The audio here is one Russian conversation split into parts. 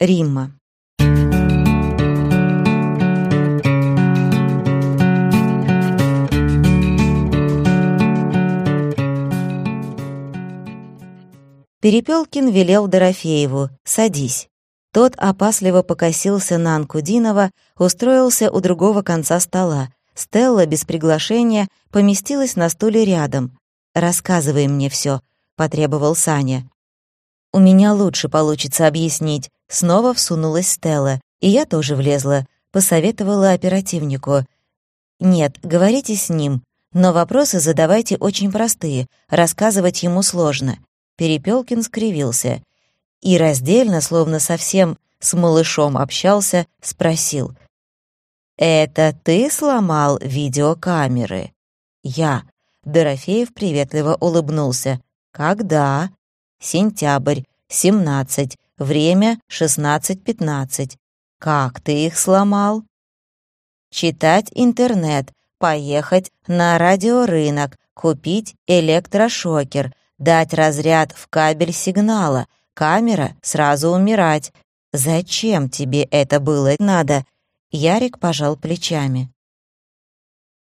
Римма. Перепелкин велел Дорофееву «Садись». Тот опасливо покосился на Анкудинова, устроился у другого конца стола. Стелла без приглашения поместилась на стуле рядом. «Рассказывай мне все, потребовал Саня. «У меня лучше получится объяснить». Снова всунулась Стелла, и я тоже влезла, посоветовала оперативнику. «Нет, говорите с ним, но вопросы задавайте очень простые, рассказывать ему сложно. Перепелкин скривился и раздельно, словно совсем с малышом общался, спросил. «Это ты сломал видеокамеры?» «Я». Дорофеев приветливо улыбнулся. «Когда?» «Сентябрь, 17, время 16.15. Как ты их сломал?» «Читать интернет, поехать на радиорынок, купить электрошокер, дать разряд в кабель сигнала, камера сразу умирать. Зачем тебе это было надо? Ярик пожал плечами.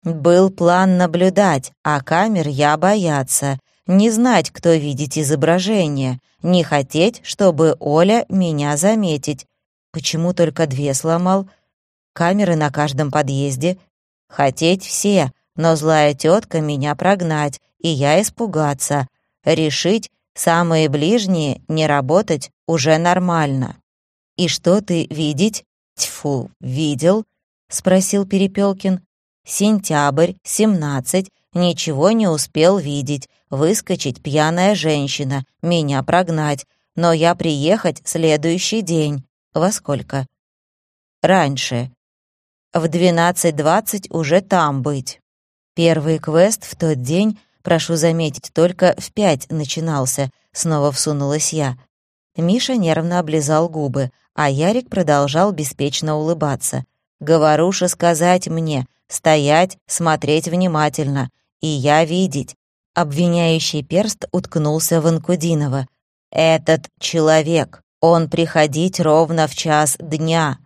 Был план наблюдать, а камер я бояться, не знать, кто видеть изображение, не хотеть, чтобы Оля меня заметить. Почему только две сломал? Камеры на каждом подъезде. Хотеть все, но злая тетка меня прогнать, и я испугаться решить, самые ближние не работать уже нормально. «И что ты видеть?» «Тьфу, видел?» — спросил Перепелкин. «Сентябрь, семнадцать, ничего не успел видеть, выскочить пьяная женщина, меня прогнать, но я приехать следующий день. Во сколько?» «Раньше. В двенадцать двадцать уже там быть». Первый квест в тот день Прошу заметить, только в пять начинался, снова всунулась я. Миша нервно облизал губы, а Ярик продолжал беспечно улыбаться. «Говоруша сказать мне, стоять, смотреть внимательно, и я видеть». Обвиняющий перст уткнулся в Анкудинова. «Этот человек, он приходить ровно в час дня».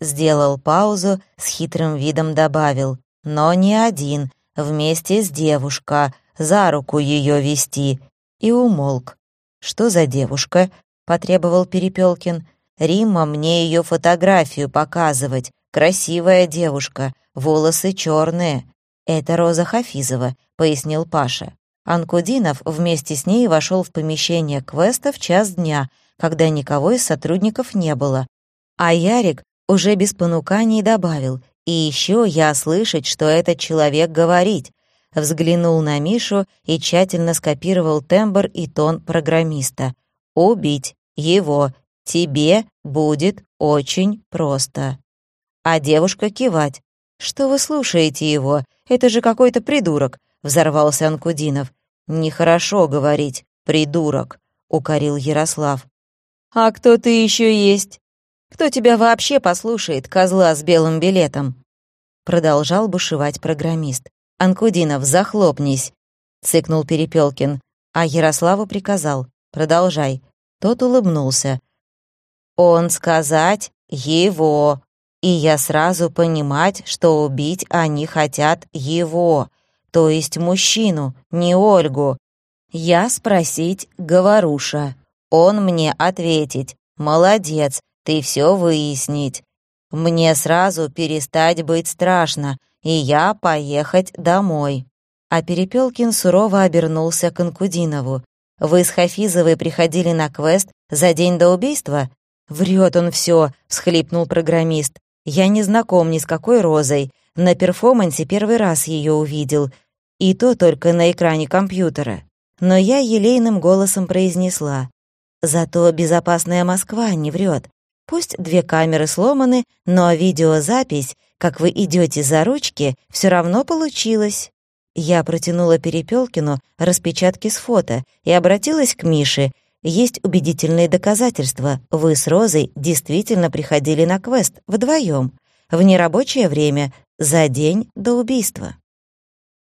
Сделал паузу, с хитрым видом добавил. «Но не один, вместе с девушка, за руку ее вести, и умолк. «Что за девушка?» — потребовал Перепелкин. «Римма мне ее фотографию показывать. Красивая девушка, волосы черные». «Это Роза Хафизова», — пояснил Паша. Анкудинов вместе с ней вошел в помещение квеста в час дня, когда никого из сотрудников не было. А Ярик уже без понуканий добавил, «И еще я слышать, что этот человек говорить взглянул на Мишу и тщательно скопировал тембр и тон программиста. «Убить его тебе будет очень просто». А девушка кивать. «Что вы слушаете его? Это же какой-то придурок», — взорвался Анкудинов. «Нехорошо говорить, придурок», — укорил Ярослав. «А кто ты еще есть? Кто тебя вообще послушает, козла с белым билетом?» Продолжал бушевать программист. «Анкудинов, захлопнись!» — цыкнул Перепелкин, а Ярославу приказал «Продолжай». Тот улыбнулся. «Он сказать его, и я сразу понимать, что убить они хотят его, то есть мужчину, не Ольгу. Я спросить Говоруша, он мне ответить, молодец, ты все выяснить. Мне сразу перестать быть страшно, и я поехать домой». А Перепелкин сурово обернулся к Анкудинову. «Вы с Хафизовой приходили на квест за день до убийства?» «Врет он все», — всхлипнул программист. «Я не знаком ни с какой Розой. На перформансе первый раз ее увидел. И то только на экране компьютера. Но я елейным голосом произнесла. Зато безопасная Москва не врет. Пусть две камеры сломаны, но видеозапись как вы идете за ручки, все равно получилось». Я протянула Перепелкину распечатки с фото и обратилась к Мише. «Есть убедительные доказательства. Вы с Розой действительно приходили на квест вдвоем, в нерабочее время, за день до убийства».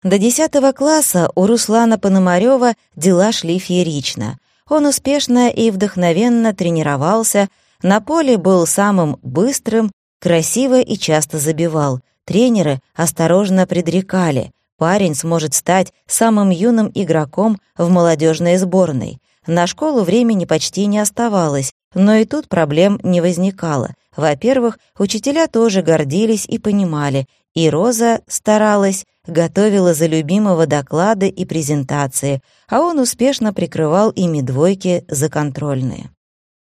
До десятого класса у Руслана Пономарёва дела шли феерично. Он успешно и вдохновенно тренировался, На поле был самым быстрым, красиво и часто забивал. Тренеры осторожно предрекали, парень сможет стать самым юным игроком в молодежной сборной. На школу времени почти не оставалось, но и тут проблем не возникало. Во-первых, учителя тоже гордились и понимали, и Роза старалась, готовила за любимого доклады и презентации, а он успешно прикрывал ими двойки за контрольные.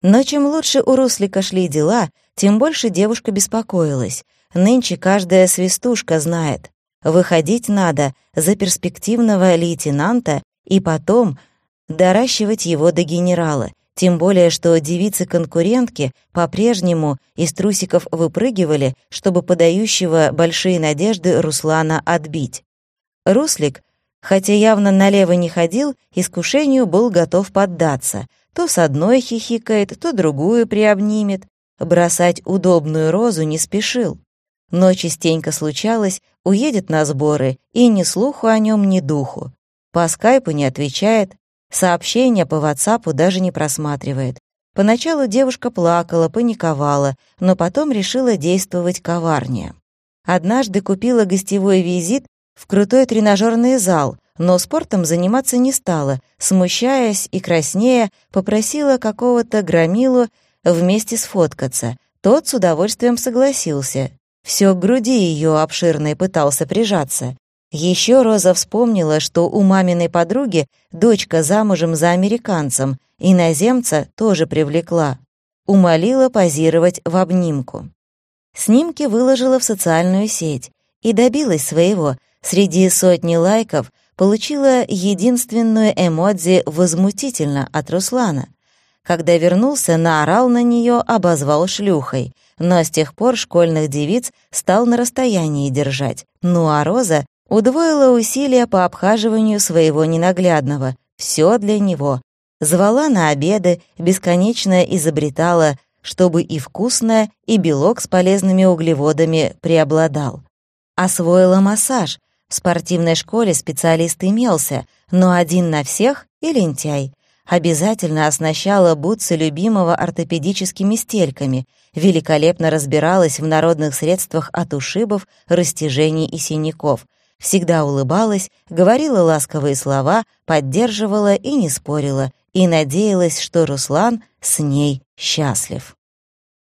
Но чем лучше у Руслика шли дела, тем больше девушка беспокоилась. Нынче каждая свистушка знает. Выходить надо за перспективного лейтенанта и потом доращивать его до генерала, тем более что девицы-конкурентки по-прежнему из трусиков выпрыгивали, чтобы подающего большие надежды Руслана отбить. Руслик, хотя явно налево не ходил, искушению был готов поддаться. То с одной хихикает, то другую приобнимет. Бросать удобную розу не спешил. Но частенько случалось, уедет на сборы, и ни слуху о нем, ни духу. По скайпу не отвечает, Сообщения по WhatsApp даже не просматривает. Поначалу девушка плакала, паниковала, но потом решила действовать коварнее. Однажды купила гостевой визит в крутой тренажерный зал, но спортом заниматься не стала, смущаясь и краснея, попросила какого-то громилу вместе сфоткаться. Тот с удовольствием согласился. Все к груди ее обширной пытался прижаться. Еще Роза вспомнила, что у маминой подруги дочка замужем за американцем, иноземца тоже привлекла. Умолила позировать в обнимку. Снимки выложила в социальную сеть и добилась своего. Среди сотни лайков получила единственную эмодзи «возмутительно» от Руслана. Когда вернулся, наорал на нее, обозвал шлюхой. Но с тех пор школьных девиц стал на расстоянии держать. Ну а Роза Удвоила усилия по обхаживанию своего ненаглядного. Все для него. Звала на обеды, бесконечно изобретала, чтобы и вкусное, и белок с полезными углеводами преобладал. Освоила массаж. В спортивной школе специалист имелся, но один на всех и лентяй. Обязательно оснащала бутсы любимого ортопедическими стельками, великолепно разбиралась в народных средствах от ушибов, растяжений и синяков — всегда улыбалась, говорила ласковые слова, поддерживала и не спорила, и надеялась, что Руслан с ней счастлив.